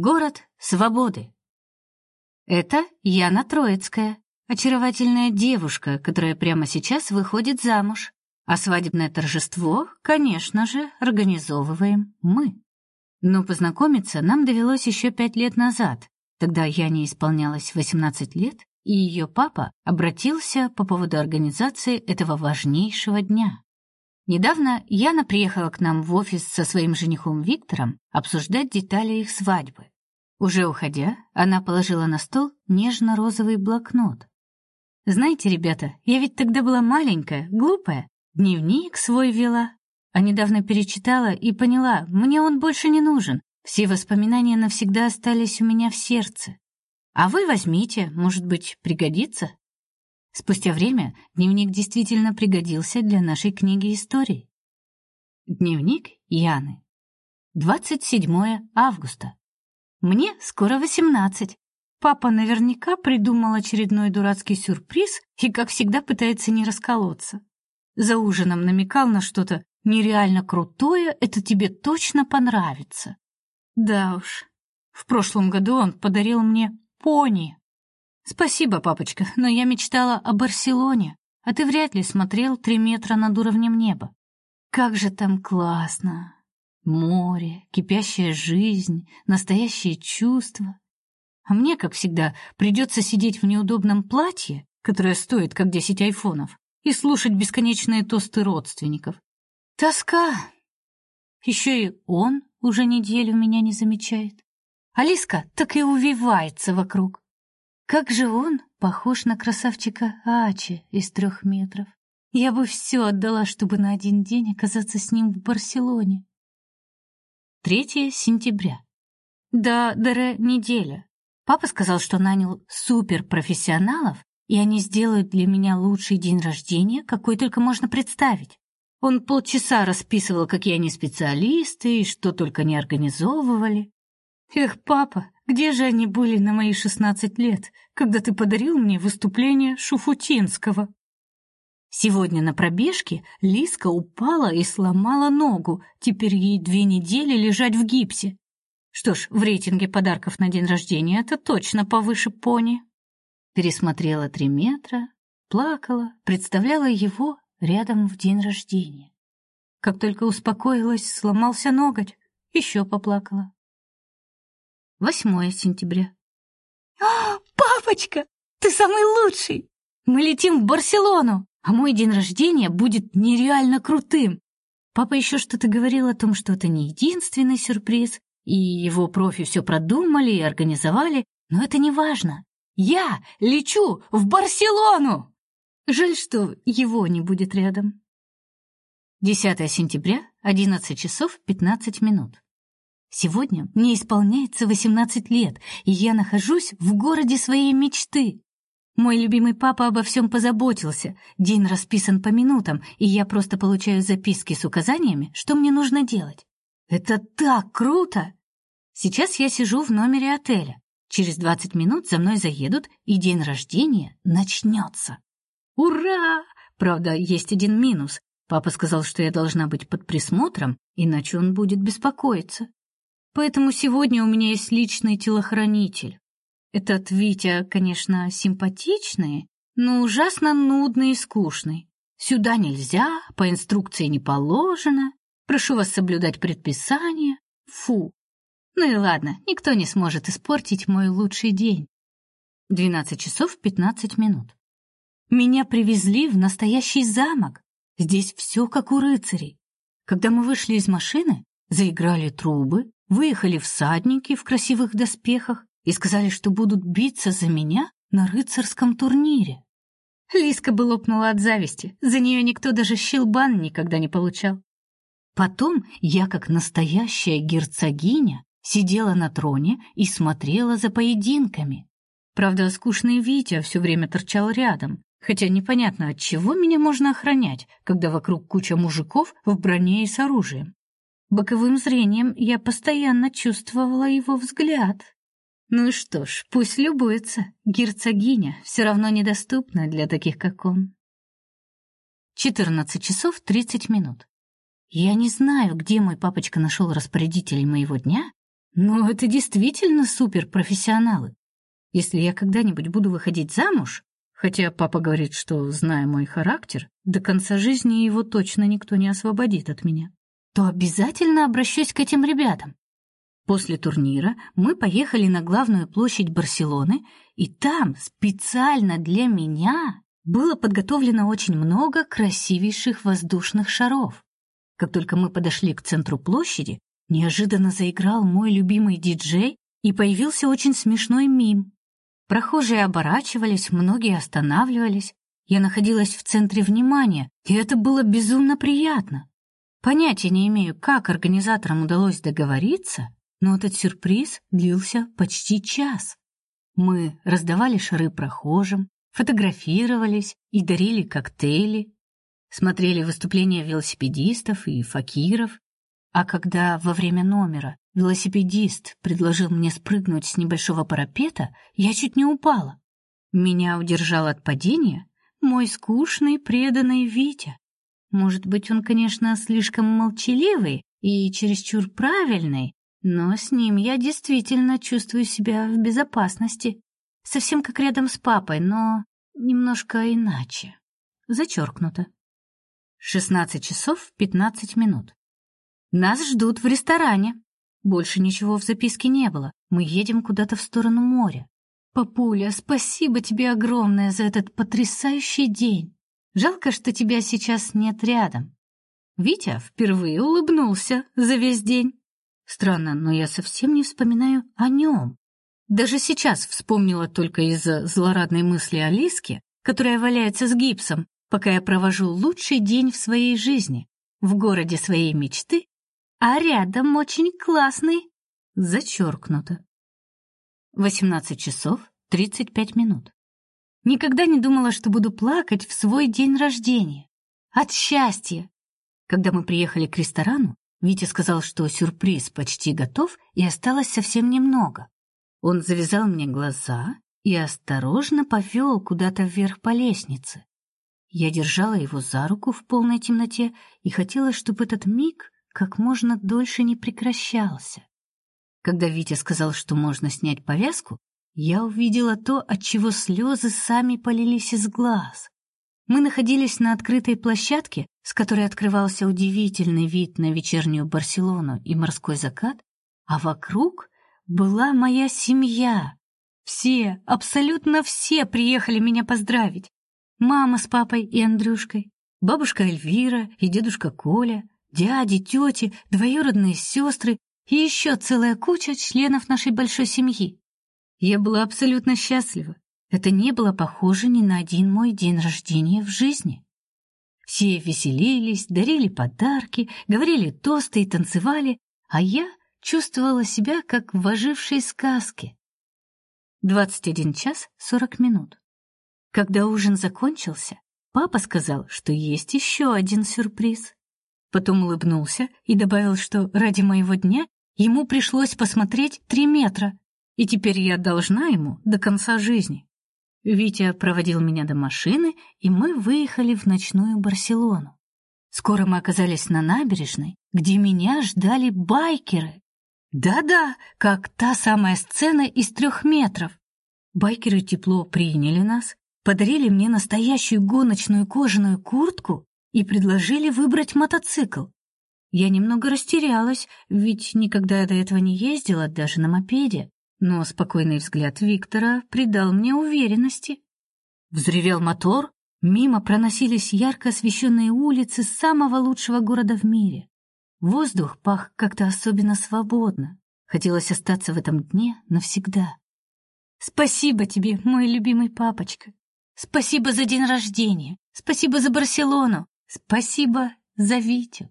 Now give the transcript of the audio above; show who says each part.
Speaker 1: Город свободы. Это Яна Троицкая, очаровательная девушка, которая прямо сейчас выходит замуж. А свадебное торжество, конечно же, организовываем мы. Но познакомиться нам довелось еще пять лет назад. Тогда Яне исполнялось 18 лет, и ее папа обратился по поводу организации этого важнейшего дня. Недавно Яна приехала к нам в офис со своим женихом Виктором обсуждать детали их свадьбы. Уже уходя, она положила на стол нежно-розовый блокнот. Знаете, ребята, я ведь тогда была маленькая, глупая, дневник свой вела, а недавно перечитала и поняла, мне он больше не нужен. Все воспоминания навсегда остались у меня в сердце. А вы возьмите, может быть, пригодится. Спустя время дневник действительно пригодился для нашей книги историй. Дневник Яны. 27 августа. Мне скоро 18. Папа наверняка придумал очередной дурацкий сюрприз и, как всегда, пытается не расколоться. За ужином намекал на что-то нереально крутое, это тебе точно понравится. Да уж. В прошлом году он подарил мне пони. Спасибо, папочка, но я мечтала о Барселоне, а ты вряд ли смотрел три метра над уровнем неба. Как же там классно! Море, кипящая жизнь, настоящие чувства. А мне, как всегда, придется сидеть в неудобном платье, которое стоит как десять айфонов, и слушать бесконечные тосты родственников. Тоска. Еще и он уже неделю меня не замечает. Алиска так и увивается вокруг. Как же он похож на красавчика Ачи из трех метров. Я бы все отдала, чтобы на один день оказаться с ним в Барселоне. 3 сентября. Да, Дере неделя. Папа сказал, что нанял суперпрофессионалов, и они сделают для меня лучший день рождения, какой только можно представить. Он полчаса расписывал, какие они специалисты и что только не организовывали. Эх, папа, где же они были на мои шестнадцать лет, когда ты подарил мне выступление Шуфутинского? Сегодня на пробежке Лиска упала и сломала ногу. Теперь ей две недели лежать в гипсе. Что ж, в рейтинге подарков на день рождения это точно повыше пони. Пересмотрела три метра, плакала, представляла его рядом в день рождения. Как только успокоилась, сломался ноготь, еще поплакала. 8 сентября. «А, папочка, ты самый лучший! Мы летим в Барселону, а мой день рождения будет нереально крутым!» Папа еще что-то говорил о том, что это не единственный сюрприз, и его профи все продумали и организовали, но это не важно. Я лечу в Барселону! Жаль, что его не будет рядом. 10 сентября, 11 часов 15 минут. Сегодня мне исполняется 18 лет, и я нахожусь в городе своей мечты. Мой любимый папа обо всем позаботился. День расписан по минутам, и я просто получаю записки с указаниями, что мне нужно делать. Это так круто! Сейчас я сижу в номере отеля. Через 20 минут за мной заедут, и день рождения начнется. Ура! Правда, есть один минус. Папа сказал, что я должна быть под присмотром, иначе он будет беспокоиться. Поэтому сегодня у меня есть личный телохранитель. Этот Витя, конечно, симпатичный, но ужасно нудный и скучный. Сюда нельзя, по инструкции не положено. Прошу вас соблюдать предписания. Фу. Ну и ладно, никто не сможет испортить мой лучший день. 12 часов 15 минут. Меня привезли в настоящий замок. Здесь все как у рыцарей. Когда мы вышли из машины, заиграли трубы, Выехали всадники в красивых доспехах и сказали, что будут биться за меня на рыцарском турнире. Лиска бы лопнула от зависти, за нее никто даже щелбан никогда не получал. Потом я, как настоящая герцогиня, сидела на троне и смотрела за поединками. Правда, скучный Витя все время торчал рядом, хотя непонятно, от чего меня можно охранять, когда вокруг куча мужиков в броне и с оружием. Боковым зрением я постоянно чувствовала его взгляд. Ну что ж, пусть любуется. Герцогиня все равно недоступна для таких, как он. 14 часов 30 минут. Я не знаю, где мой папочка нашел распорядителей моего дня, Но это действительно суперпрофессионалы. Если я когда-нибудь буду выходить замуж, хотя папа говорит, что, зная мой характер, до конца жизни его точно никто не освободит от меня, то обязательно обращусь к этим ребятам. После турнира мы поехали на главную площадь Барселоны, и там специально для меня было подготовлено очень много красивейших воздушных шаров. Как только мы подошли к центру площади, неожиданно заиграл мой любимый диджей, и появился очень смешной мим. Прохожие оборачивались, многие останавливались. Я находилась в центре внимания, и это было безумно приятно. Понятия не имею, как организаторам удалось договориться, но этот сюрприз длился почти час. Мы раздавали шары прохожим, фотографировались и дарили коктейли, смотрели выступления велосипедистов и факиров, а когда во время номера велосипедист предложил мне спрыгнуть с небольшого парапета, я чуть не упала. Меня удержал от падения мой скучный, преданный Витя. Может быть, он, конечно, слишком молчаливый и чересчур правильный, но с ним я действительно чувствую себя в безопасности. Совсем как рядом с папой, но немножко иначе. Зачеркнуто. 16 часов 15 минут. Нас ждут в ресторане. Больше ничего в записке не было. Мы едем куда-то в сторону моря. Папуля, спасибо тебе огромное за этот потрясающий день. Жалко, что тебя сейчас нет рядом. Витя впервые улыбнулся за весь день. Странно, но я совсем не вспоминаю о нем. Даже сейчас вспомнила только из-за злорадной мысли о Лиске, которая валяется с гипсом, пока я провожу лучший день в своей жизни, в городе своей мечты, а рядом очень классный. Зачеркнуто. 18 часов 35 минут. Никогда не думала, что буду плакать в свой день рождения. От счастья. Когда мы приехали к ресторану, Витя сказал, что сюрприз почти готов и осталось совсем немного. Он завязал мне глаза и осторожно повел куда-то вверх по лестнице. Я держала его за руку в полной темноте и хотела, чтобы этот миг как можно дольше не прекращался. Когда Витя сказал, что можно снять повязку, я увидела то, от чего слезы сами полились из глаз. Мы находились на открытой площадке, с которой открывался удивительный вид на вечернюю Барселону и морской закат, а вокруг была моя семья. Все, абсолютно все приехали меня поздравить. Мама с папой и Андрюшкой, бабушка Эльвира и дедушка Коля, дяди, тети, двоюродные сестры и еще целая куча членов нашей большой семьи. Я была абсолютно счастлива. Это не было похоже ни на один мой день рождения в жизни. Все веселились, дарили подарки, говорили тосты и танцевали, а я чувствовала себя как в ожившей сказке. 21 час 40 минут. Когда ужин закончился, папа сказал, что есть еще один сюрприз. Потом улыбнулся и добавил, что ради моего дня ему пришлось посмотреть три метра, и теперь я должна ему до конца жизни. Витя проводил меня до машины, и мы выехали в ночную Барселону. Скоро мы оказались на набережной, где меня ждали байкеры. Да-да, как та самая сцена из трех метров. Байкеры тепло приняли нас, подарили мне настоящую гоночную кожаную куртку и предложили выбрать мотоцикл. Я немного растерялась, ведь никогда до этого не ездила даже на мопеде но спокойный взгляд Виктора придал мне уверенности. Взревел мотор, мимо проносились ярко освещенные улицы самого лучшего города в мире. Воздух пах как-то особенно свободно. Хотелось остаться в этом дне навсегда. Спасибо тебе, мой любимый папочка. Спасибо за день рождения. Спасибо за Барселону. Спасибо за Витю.